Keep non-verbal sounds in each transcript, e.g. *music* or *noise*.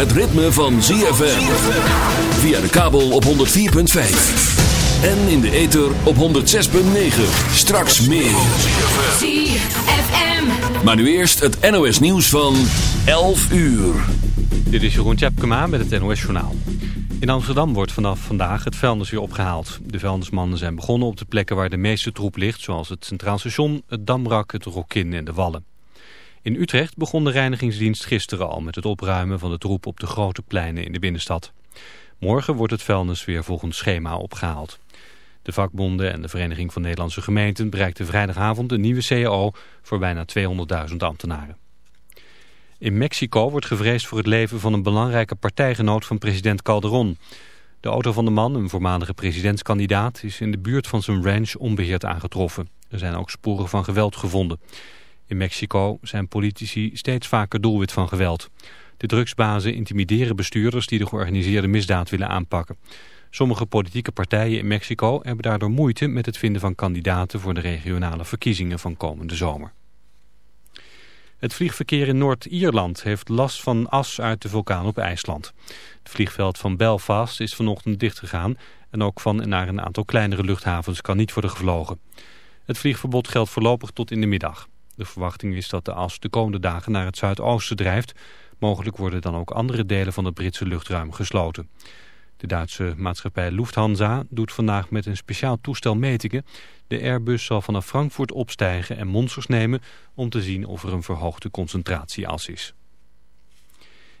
het ritme van ZFM. Via de kabel op 104.5. En in de ether op 106.9. Straks meer. ZFM. Maar nu eerst het NOS nieuws van 11 uur. Dit is Jeroen Tjepkema met het NOS Journaal. In Amsterdam wordt vanaf vandaag het vuilnis weer opgehaald. De vuilnismannen zijn begonnen op de plekken waar de meeste troep ligt... zoals het Centraal Station, het Damrak, het Rokin en de Wallen. In Utrecht begon de reinigingsdienst gisteren al met het opruimen van de troep op de grote pleinen in de binnenstad. Morgen wordt het vuilnis weer volgens schema opgehaald. De vakbonden en de Vereniging van Nederlandse Gemeenten bereikten vrijdagavond een nieuwe CAO voor bijna 200.000 ambtenaren. In Mexico wordt gevreesd voor het leven van een belangrijke partijgenoot van president Calderon. De auto van de man, een voormalige presidentskandidaat, is in de buurt van zijn ranch onbeheerd aangetroffen. Er zijn ook sporen van geweld gevonden. In Mexico zijn politici steeds vaker doelwit van geweld. De drugsbazen intimideren bestuurders die de georganiseerde misdaad willen aanpakken. Sommige politieke partijen in Mexico hebben daardoor moeite met het vinden van kandidaten voor de regionale verkiezingen van komende zomer. Het vliegverkeer in Noord-Ierland heeft last van as uit de vulkaan op IJsland. Het vliegveld van Belfast is vanochtend dichtgegaan en ook van en naar een aantal kleinere luchthavens kan niet worden gevlogen. Het vliegverbod geldt voorlopig tot in de middag. De verwachting is dat de as de komende dagen naar het zuidoosten drijft. Mogelijk worden dan ook andere delen van het Britse luchtruim gesloten. De Duitse maatschappij Lufthansa doet vandaag met een speciaal toestel metingen. De Airbus zal vanaf Frankfurt opstijgen en monsters nemen om te zien of er een verhoogde concentratie as is.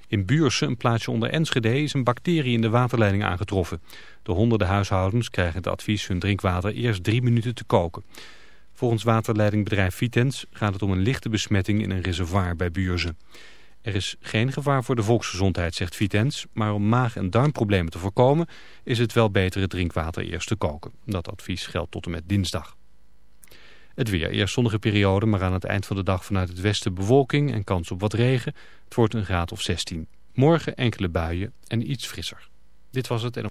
In Buurse, een plaatsje onder Enschede, is een bacterie in de waterleiding aangetroffen. De honderden huishoudens krijgen het advies hun drinkwater eerst drie minuten te koken. Volgens waterleidingbedrijf Vitens gaat het om een lichte besmetting in een reservoir bij Buurse. Er is geen gevaar voor de volksgezondheid, zegt Vitens, maar om maag- en darmproblemen te voorkomen is het wel beter het drinkwater eerst te koken. Dat advies geldt tot en met dinsdag. Het weer, eerst zonnige periode, maar aan het eind van de dag vanuit het westen bewolking en kans op wat regen. Het wordt een graad of 16. Morgen enkele buien en iets frisser. Dit was het en...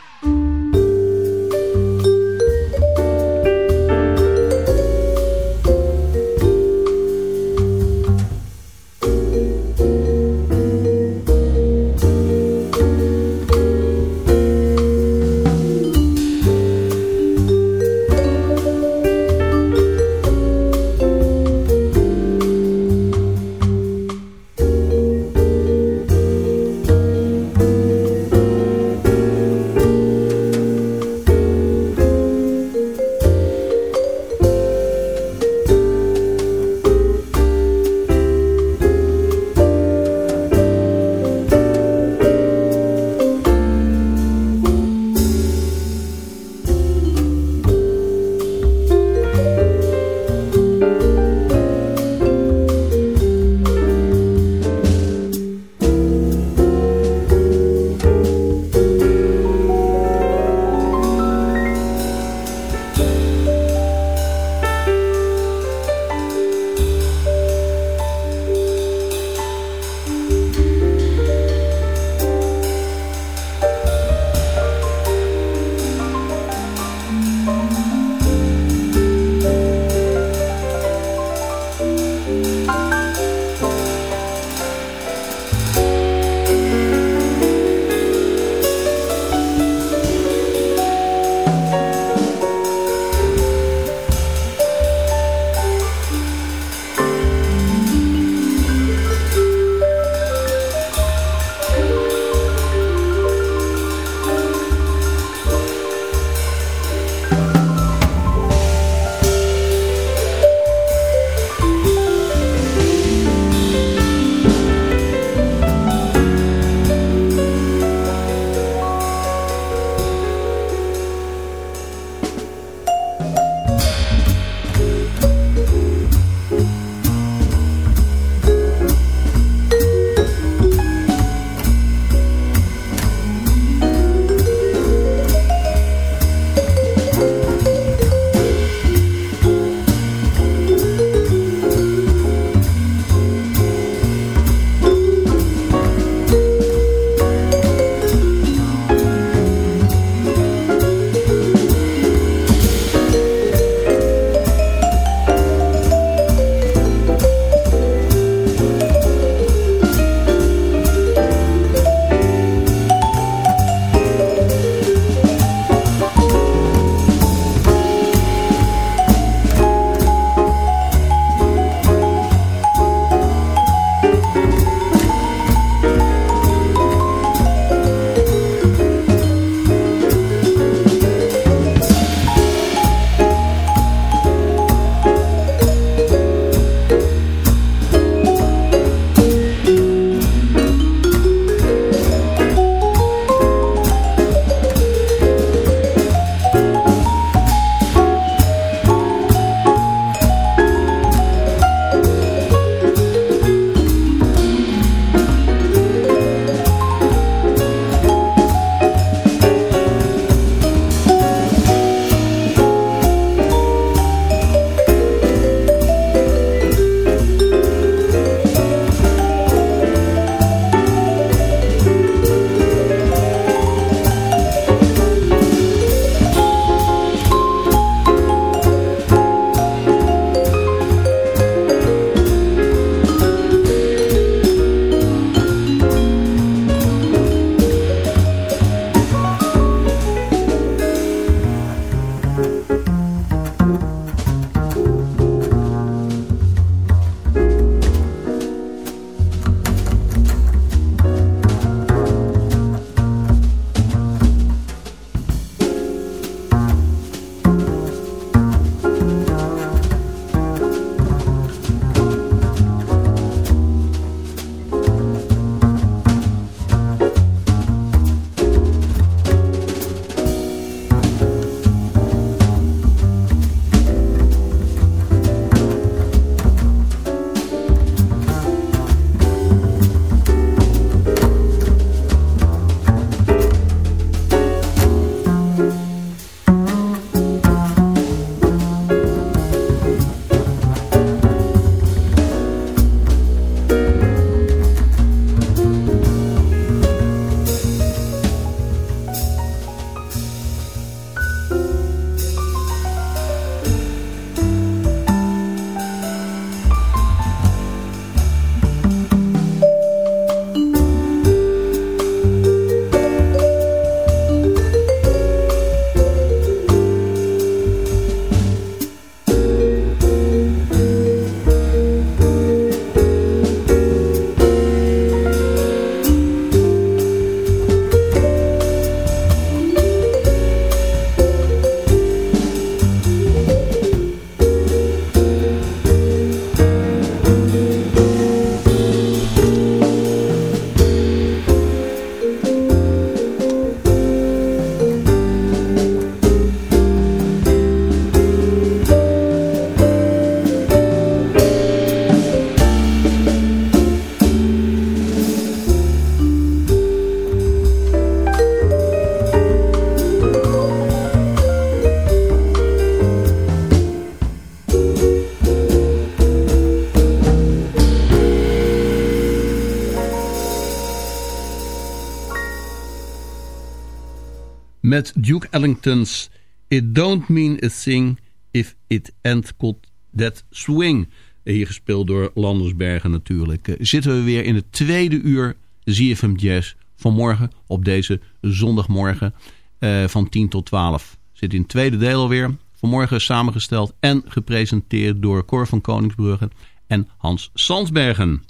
Met Duke Ellington's It Don't Mean a Thing If It Ain't Got That Swing. Hier gespeeld door Landersbergen natuurlijk. Eh, zitten we weer in het tweede uur ZFM Jazz vanmorgen op deze zondagmorgen uh, van 10 tot 12. Zit in het tweede deel alweer. Vanmorgen samengesteld en gepresenteerd door Cor van Koningsbrugge en Hans Sandsbergen.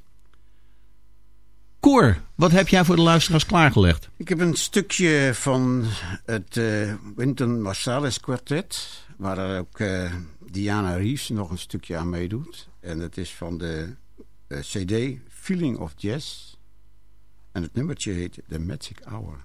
Cor, wat heb jij voor de luisteraars klaargelegd? Ik heb een stukje van het uh, Wynton Marsalis kwartet... waar ook uh, Diana Reeves nog een stukje aan meedoet. En het is van de uh, cd Feeling of Jazz. En het nummertje heet The Magic Hour.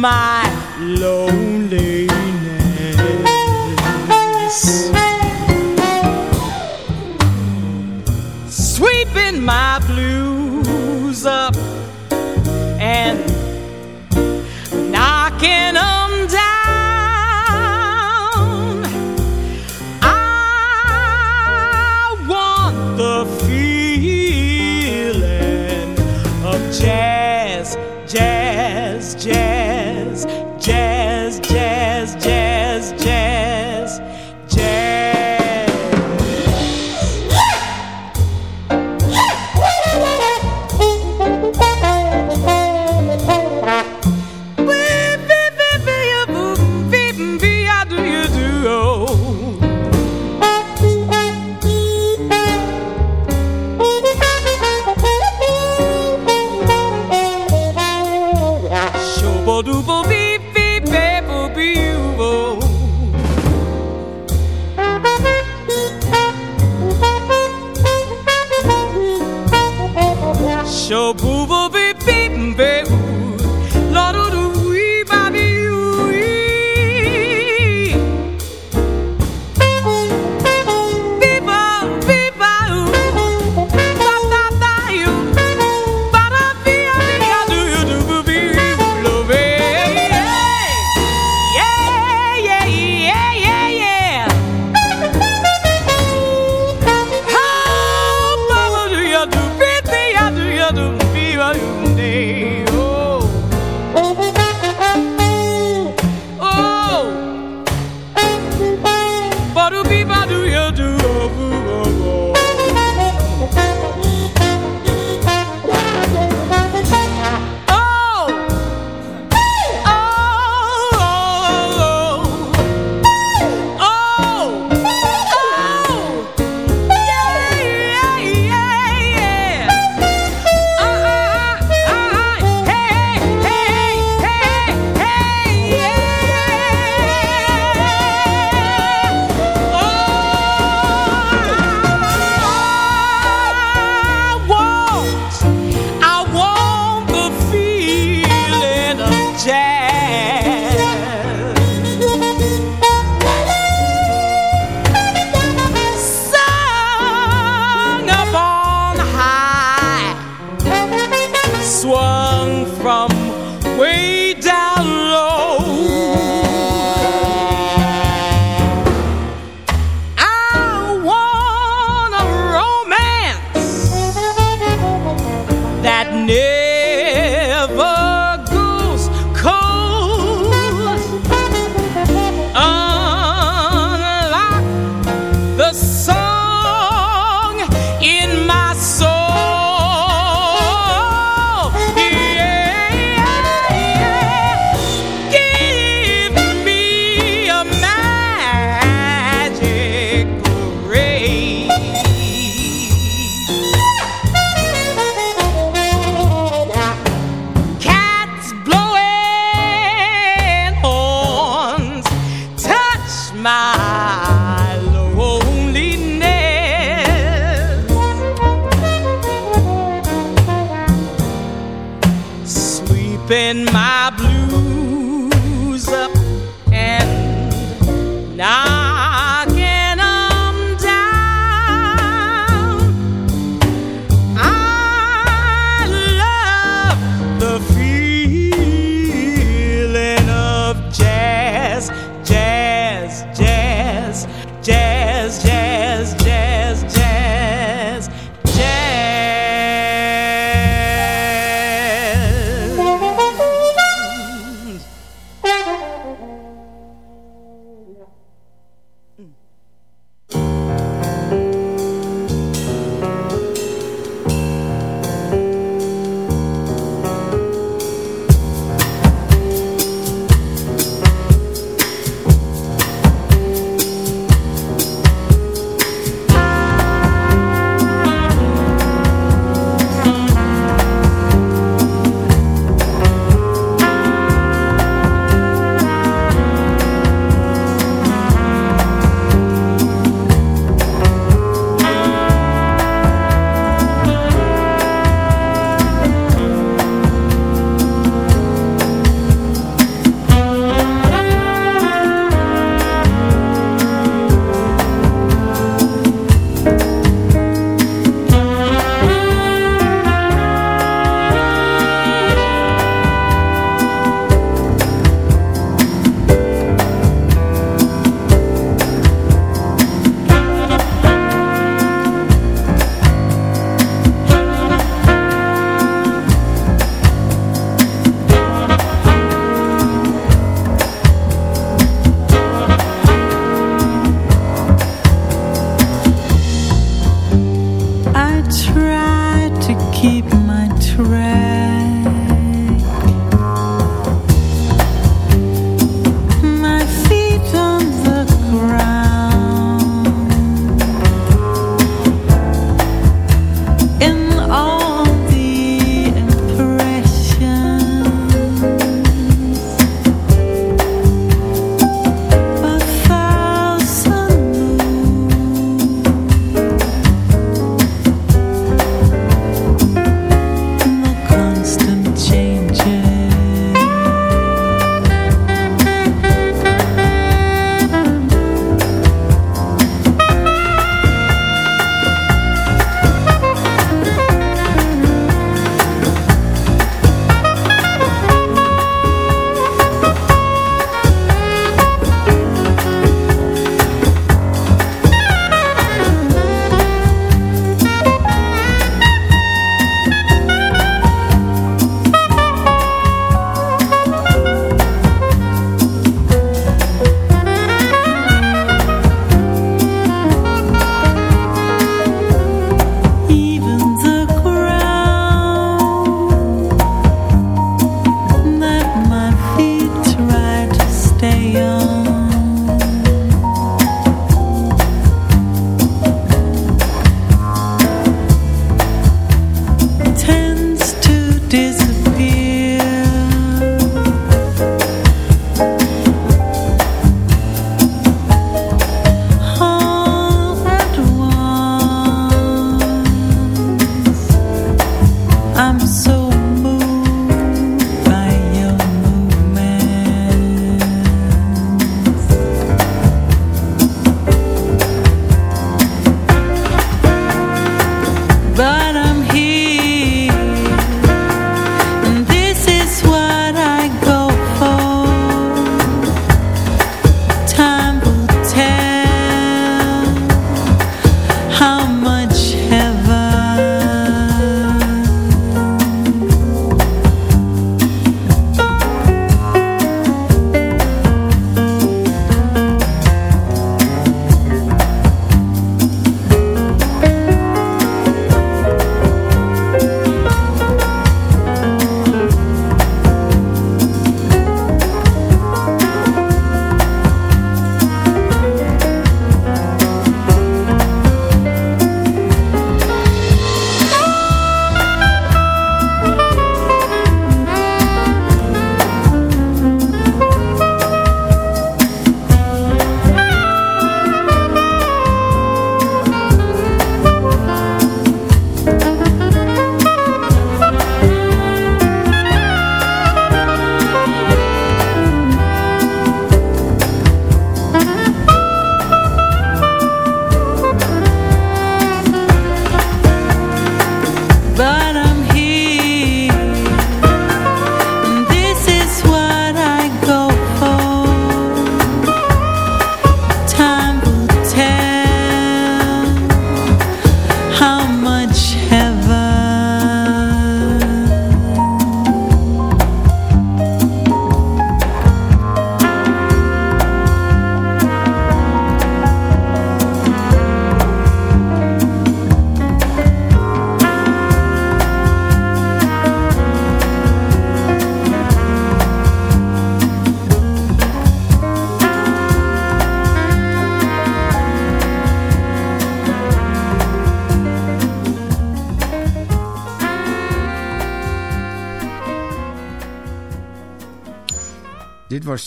my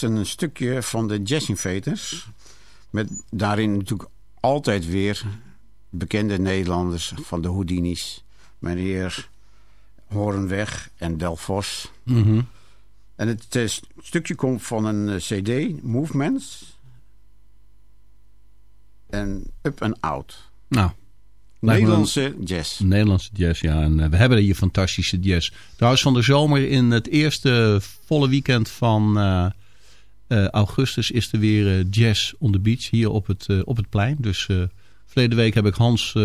een stukje van de Jazz Invaders. Met daarin natuurlijk altijd weer bekende Nederlanders van de Houdini's. Meneer Horenweg en Del Vos. Mhm. En het eh, st- stukje komt van een eh, cd, Movements. En Up and Out. Nou, Nederlandse jazz. Nederlandse jazz, ja. En eh, we hebben hier fantastische jazz. Trouwens, van de zomer in het eerste volle weekend van eh, augustus is er weer eh, jazz on the beach hier op het, eh, op het plein. Dus verleden week heb ik Hans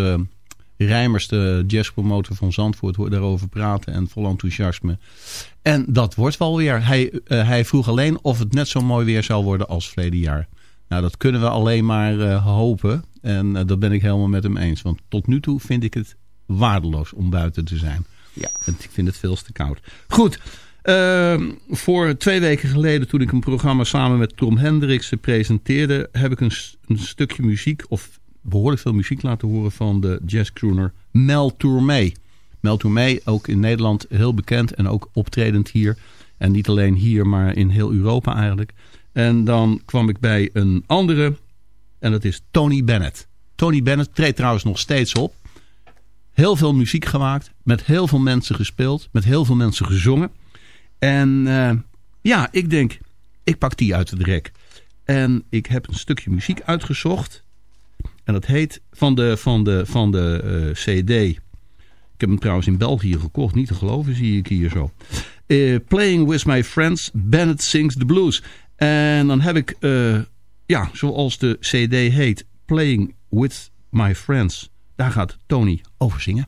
Rijmers, de jazzpromotor van Zandvoort, daarover praten en vol enthousiasme. En dat wordt wel weer. Hij, hij vroeg alleen of het net zo mooi weer zou worden als verleden jaar. Nou, dat kunnen we alleen maar hopen. En dat ben ik helemaal met hem eens. Want tot nu toe vind ik het waardeloos om buiten te zijn. Ja. En ik vind het veel te koud. Goed. Ehm, voor twee weken geleden toen ik een programma samen met Tom Hendricks presenteerde... heb ik een, een stukje muziek, of behoorlijk veel muziek laten horen... van de jazzcrooner Mel Tormé. Mel Tormé, ook in Nederland heel bekend en ook optredend hier. En niet alleen hier, maar in heel Europa eigenlijk. En dan kwam ik bij een andere... En dat is Tony Bennett. Tony Bennett treedt trouwens nog steeds op. Heel veel muziek gemaakt. Met heel veel mensen gespeeld. Met heel veel mensen gezongen. En eh, ja, ik denk, ik pak die uit het rek. En ik heb een stukje muziek uitgezocht. En dat heet van de, van de, van de eh, CD. Ik heb hem trouwens in België gekocht. Niet te geloven zie ik hier zo. Eh, Playing with my friends. Bennett sings the blues. En dan heb ik, ja, zoals de CD heet. Playing with my friends. Daar gaat Tony over zingen.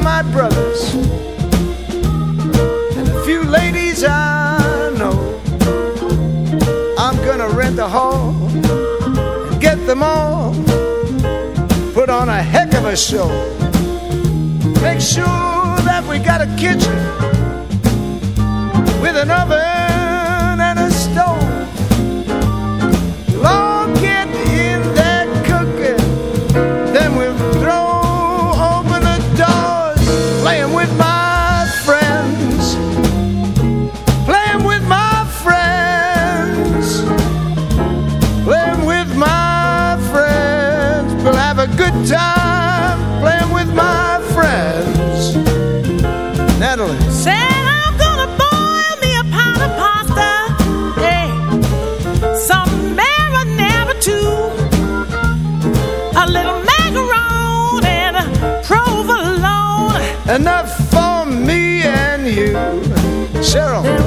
Of my brothers and a few ladies I know. I'm gonna rent a hall and get them all put on a heck of a show. Make sure that we got a kitchen with an oven Natalie. Said I'm gonna boil me a pot of pasta, hey, some marinara too, a little macaron and a provolone. Enough for me and you. Cheryl.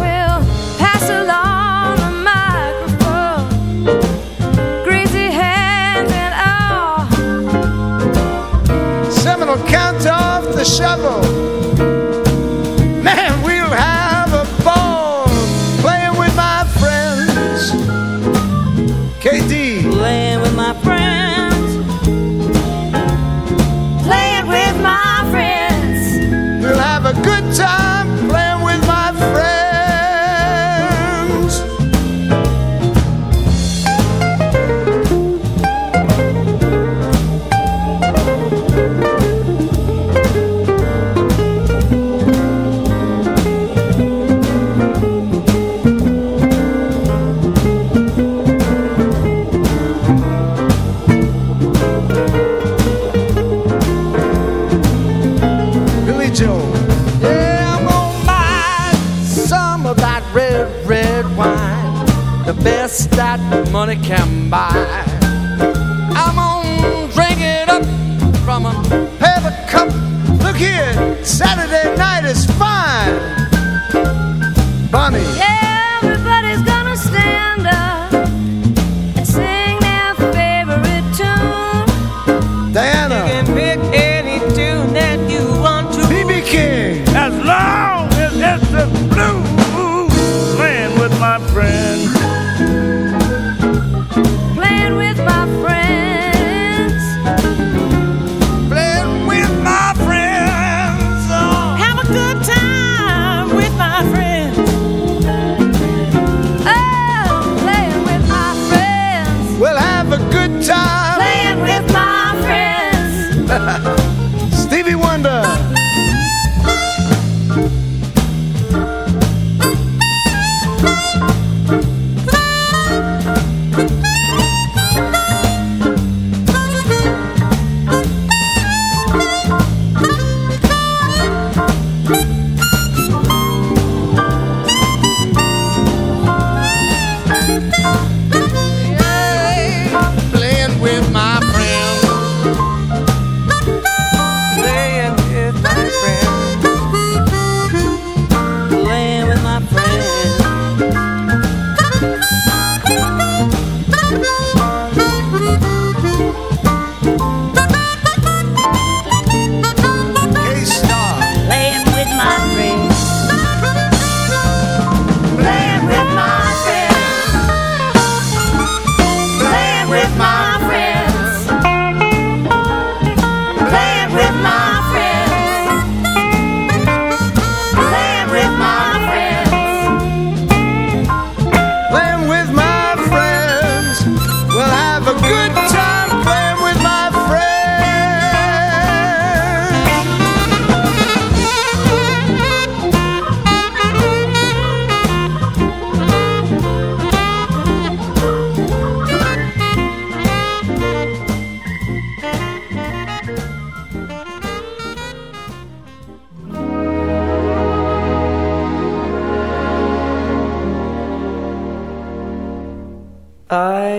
Money can buy.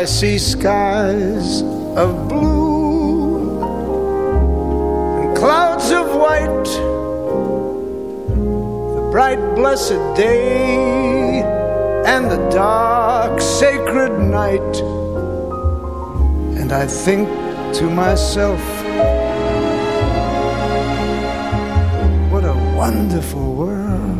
I see skies of blue and clouds of white, the bright blessed day and the dark sacred night. And I think to myself, what a wonderful world.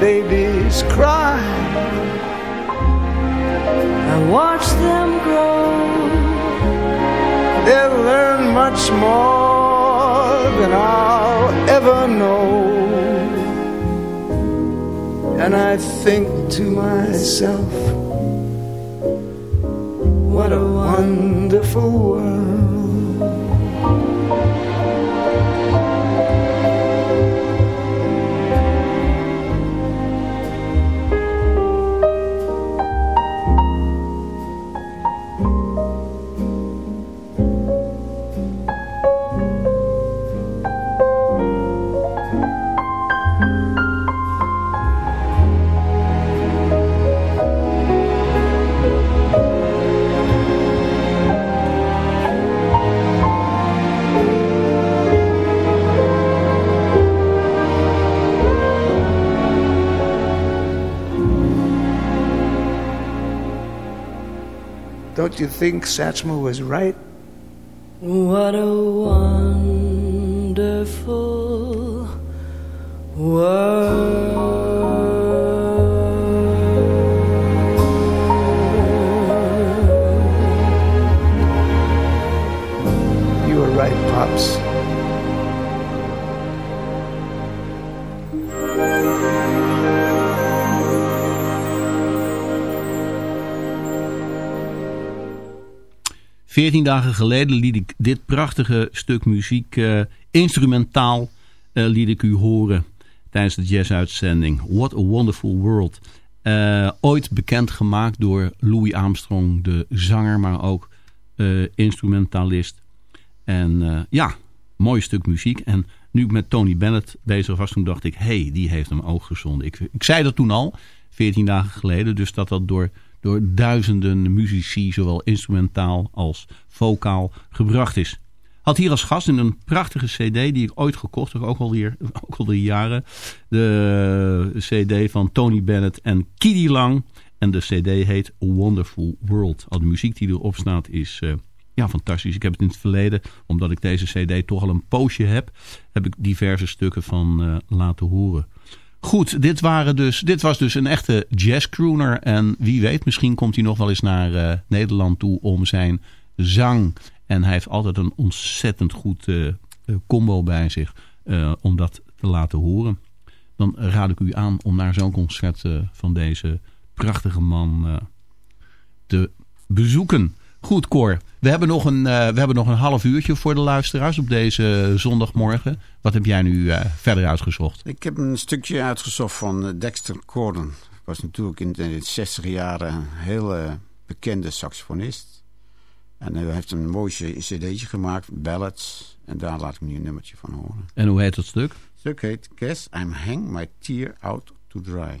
babies cry. I watch them grow. They'll learn much more than I'll ever know. And I think to myself, what a wonderful world. Don't you think Satchmo was right? Veertien dagen geleden liet ik dit prachtige stuk muziek eh, instrumentaal eh, liet ik u horen tijdens de jazzuitzending. What a Wonderful World. Eh, ooit bekendgemaakt door Louis Armstrong, de zanger, maar ook instrumentalist. En ja, mooi stuk muziek. En nu ik met Tony Bennett bezig was, toen dacht ik... hé, hey, die heeft hem ook gezonden. Ik, ik zei dat toen al, 14 dagen geleden. Dus dat dat door, door duizenden muzici, zowel instrumentaal als vocaal, gebracht is. Had hier als gast in een prachtige cd die ik ooit gekocht heb, ook alweer, *laughs* ook alweer jaren. De cd van Tony Bennett en Kiddy Lang. En de cd heet Wonderful World. Al de muziek die erop staat is uh, ja, fantastisch. Ik heb het in het verleden, omdat ik deze cd toch al een poosje heb, heb ik diverse stukken van uh, laten horen. Goed, dit, waren dus, dit was dus een echte jazzcrooner. En wie weet, misschien komt hij nog wel eens naar uh, Nederland toe om zijn zang. En hij heeft altijd een ontzettend goed uh, combo bij zich om dat te laten horen. Dan raad ik u aan om naar zo'n concert van deze prachtige man te bezoeken. Goed, Cor. We hebben, nog een, uh, we hebben nog een half uurtje voor de luisteraars op deze zondagmorgen. Wat heb jij nu uh, verder uitgezocht? Ik heb een stukje uitgezocht van uh, Dexter Gordon. Was natuurlijk in de 60 jaren een hele bekende saxofonist. En hij heeft een mooi cd'tje gemaakt, Ballads. En daar laat ik nu een nummertje van horen. En hoe heet dat stuk? Het stuk heet Guess I'm Hang My Tear Out to Dry.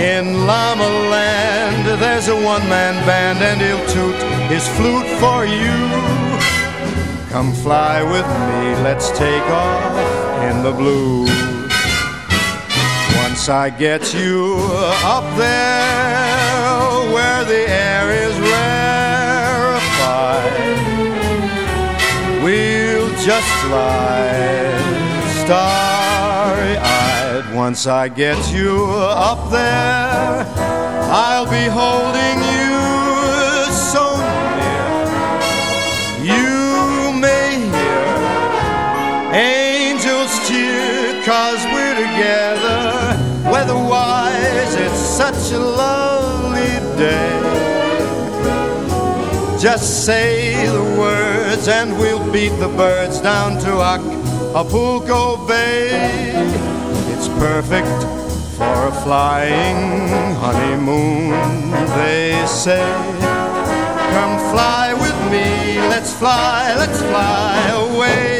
In Llama Land, there's a one-man band and he'll toot his flute for you. Come fly with me, let's take off in the blue. Once I get you up there where the air is rarefied, we'll just slide starry-eyed. Once I get you up there, I'll be holding you so near. You may hear angels cheer, cause we're together. Weatherwise, it's such a lovely day. Just say the words and we'll beat the birds down to Acapulco Bay. Perfect for a flying honeymoon, they say. Come fly with me, let's fly, let's fly away.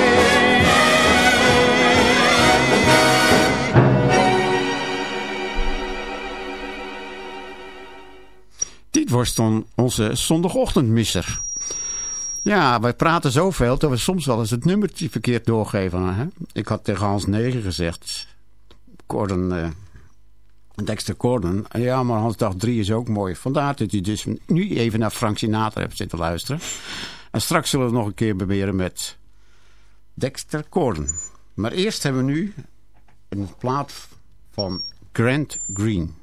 Dit was dan onze zondagochtendmisser. Ja, wij praten zoveel dat we soms wel eens het nummertje verkeerd doorgeven. Hè? Ik had tegen Hans Negen gezegd. Corden, uh, Dexter Corden. Ja, maar Hans dag 3 is ook mooi. Vandaar dat u dus nu even naar Frank Sinatra hebt zitten luisteren. En straks zullen we nog een keer proberen met Dexter Corden. Maar eerst hebben we nu een plaat van Grant Green.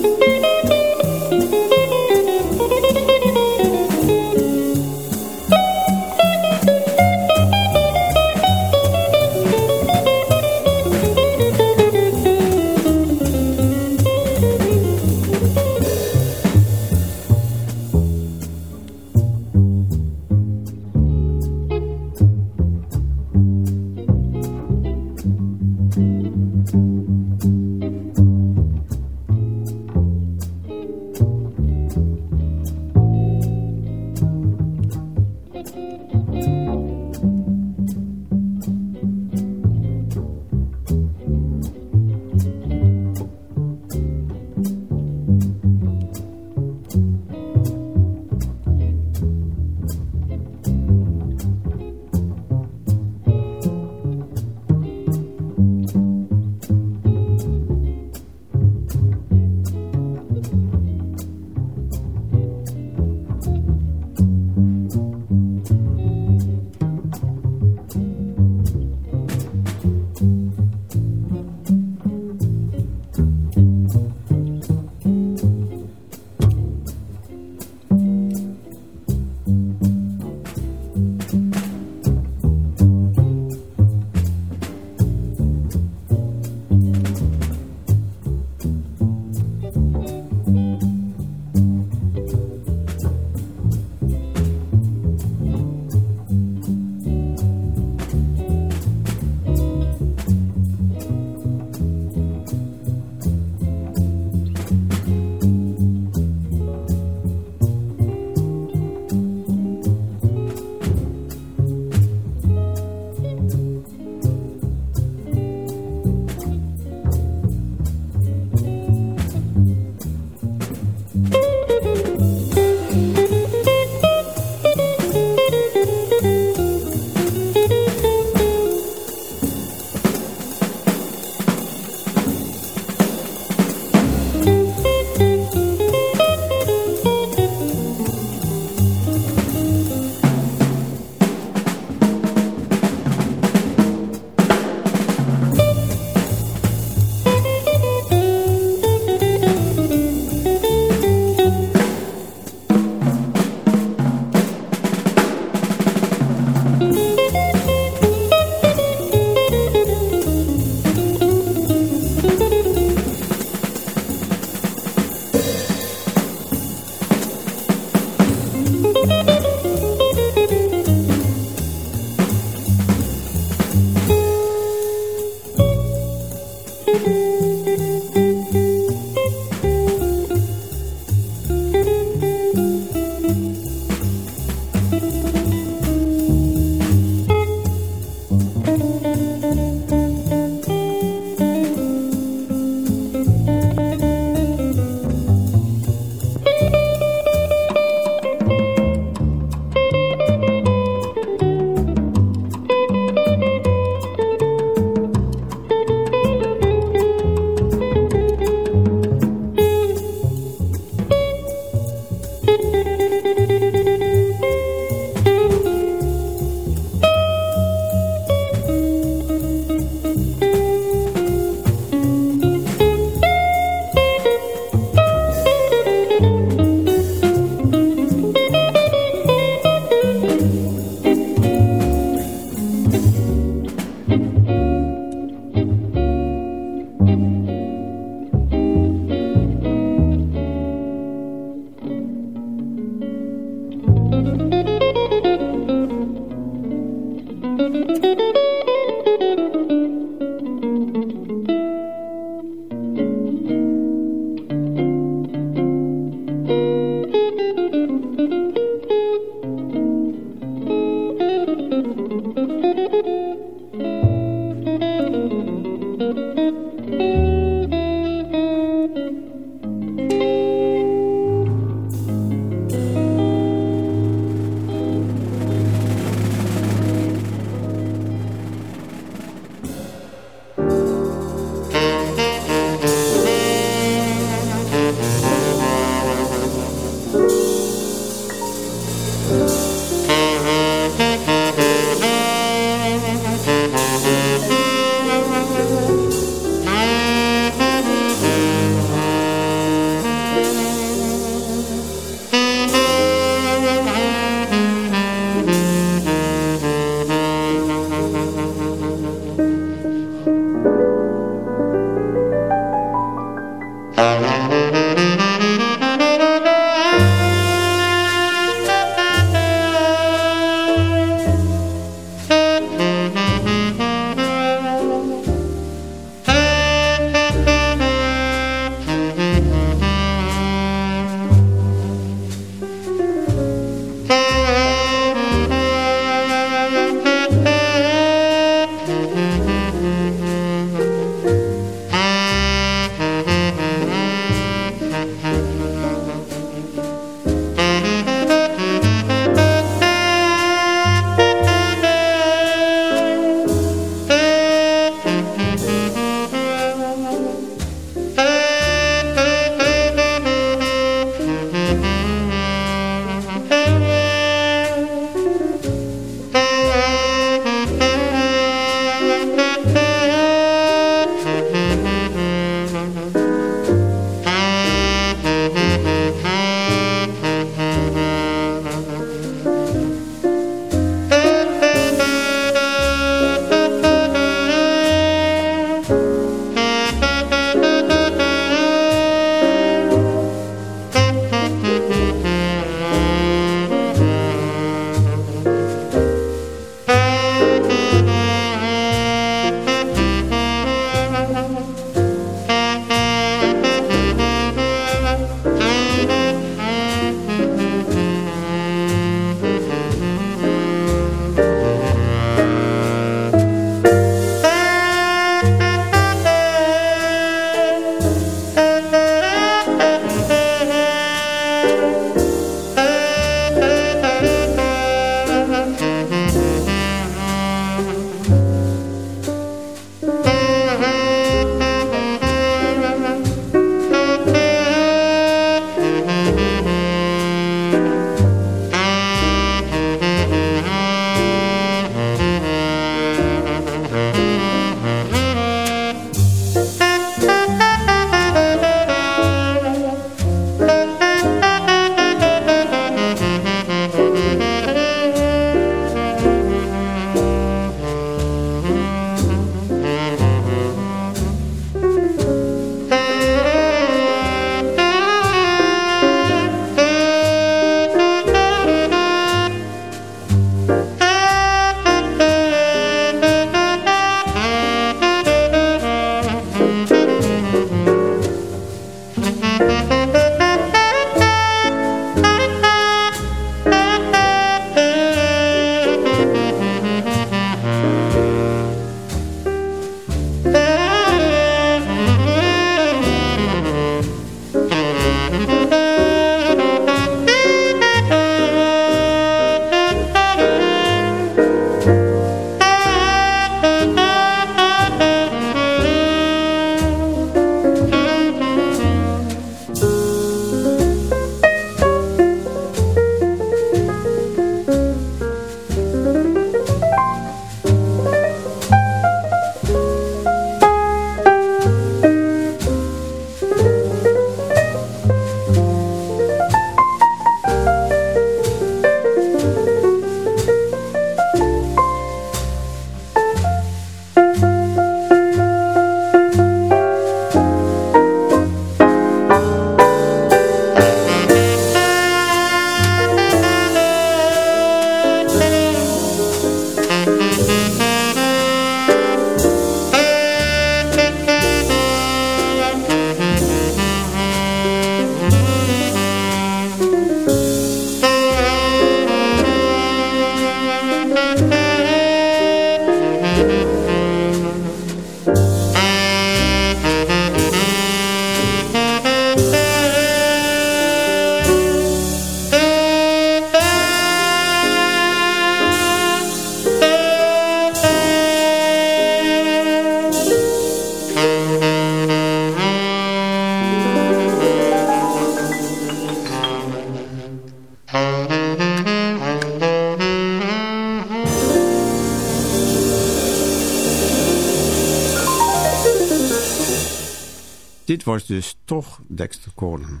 toch Dexter Gordon.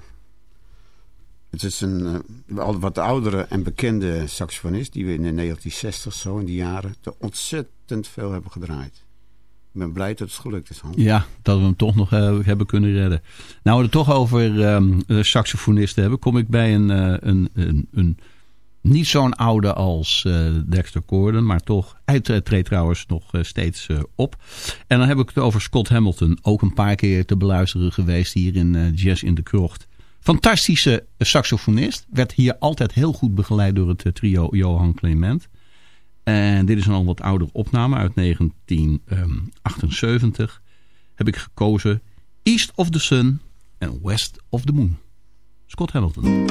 Het is een al wat oudere en bekende saxofonist... die we in de 1960 zo in die jaren... te ontzettend veel hebben gedraaid. Ik ben blij dat het gelukt is, Hans. Ja, dat we hem toch nog uh, hebben kunnen redden. Nou, we het toch over um, saxofonisten hebben... kom ik bij een, een, een, een niet zo'n oude als uh, Dexter Gordon, maar toch, hij treedt trouwens nog uh, steeds uh, op. En dan heb ik het over Scott Hamilton, ook een paar keer te beluisteren geweest hier in Jazz in de Krocht. Fantastische saxofonist, werd hier altijd heel goed begeleid door het trio Johan Clement. En dit is een al wat oudere opname uit 1978. Heb ik gekozen East of the Sun en West of the Moon. Scott Hamilton.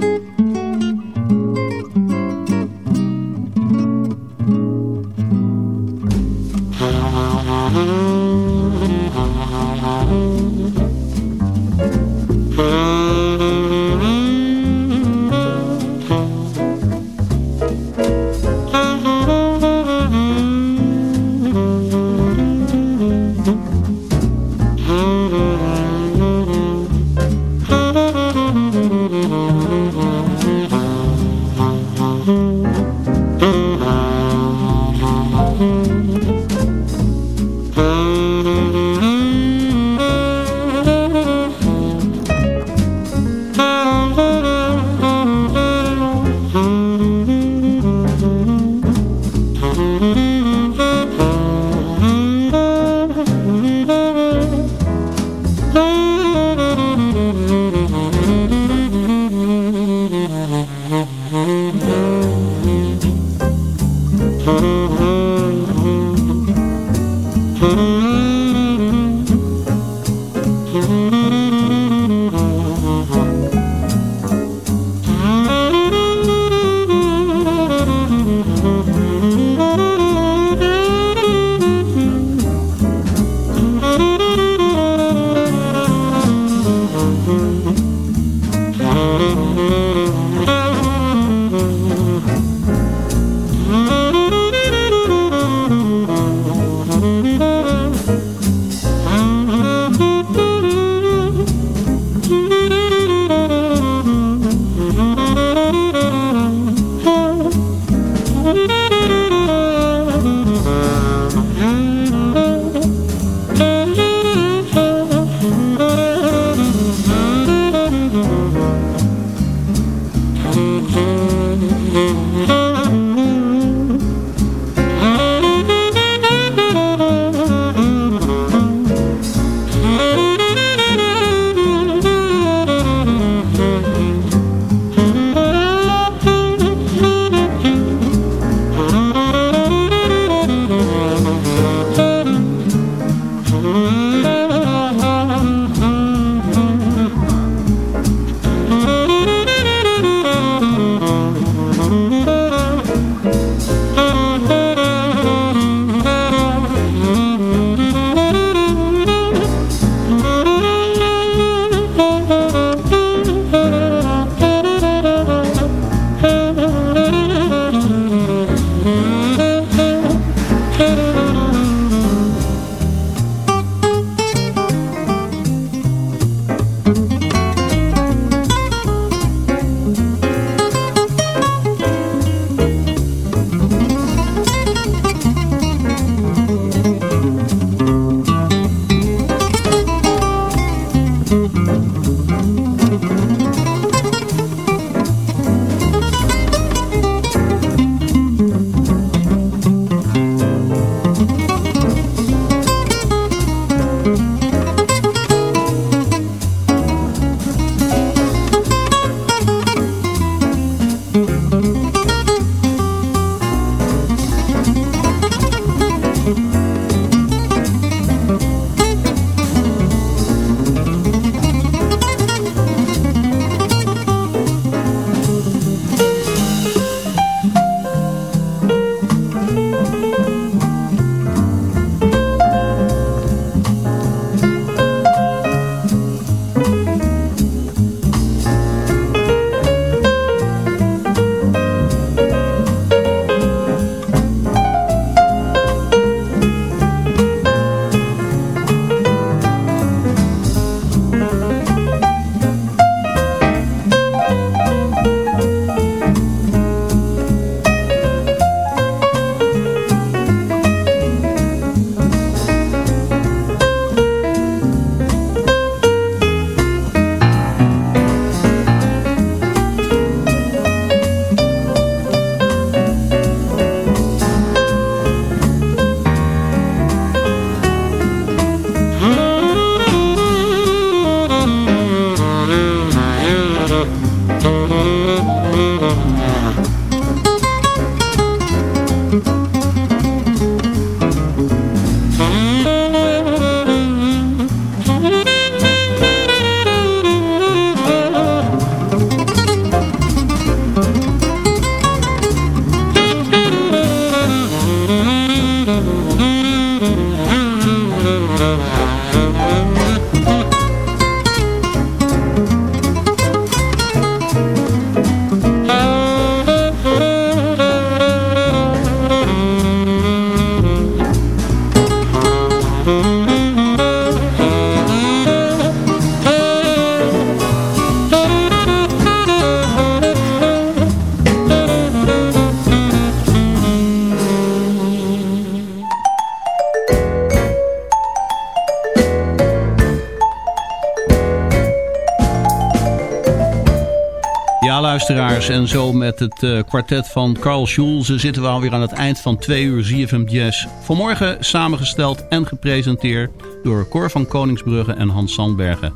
Luisteraars, en zo met het eh, kwartet van Carl Schulze zitten we alweer aan het eind van twee uur ZFM Jazz. Vanmorgen samengesteld en gepresenteerd door Cor van Koningsbrugge en Hans Sandbergen.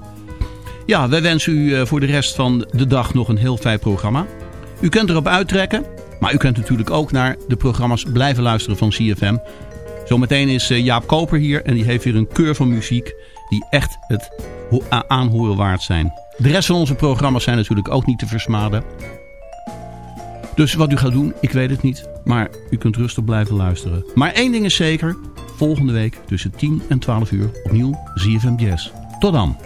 Ja, wij wensen u eh, voor de rest van de dag nog een heel fijn programma. U kunt erop uittrekken, maar u kunt natuurlijk ook naar de programma's blijven luisteren van CFM. Zometeen is eh, Jaap Koper hier en die heeft weer een keur van muziek die echt het aanhoren waard zijn. De rest van onze programma's zijn natuurlijk ook niet te versmaden. Dus wat u gaat doen, ik weet het niet. Maar u kunt rustig blijven luisteren. Maar één ding is zeker. Volgende week tussen 10 en 12 uur opnieuw ZFM Jazz. Tot dan.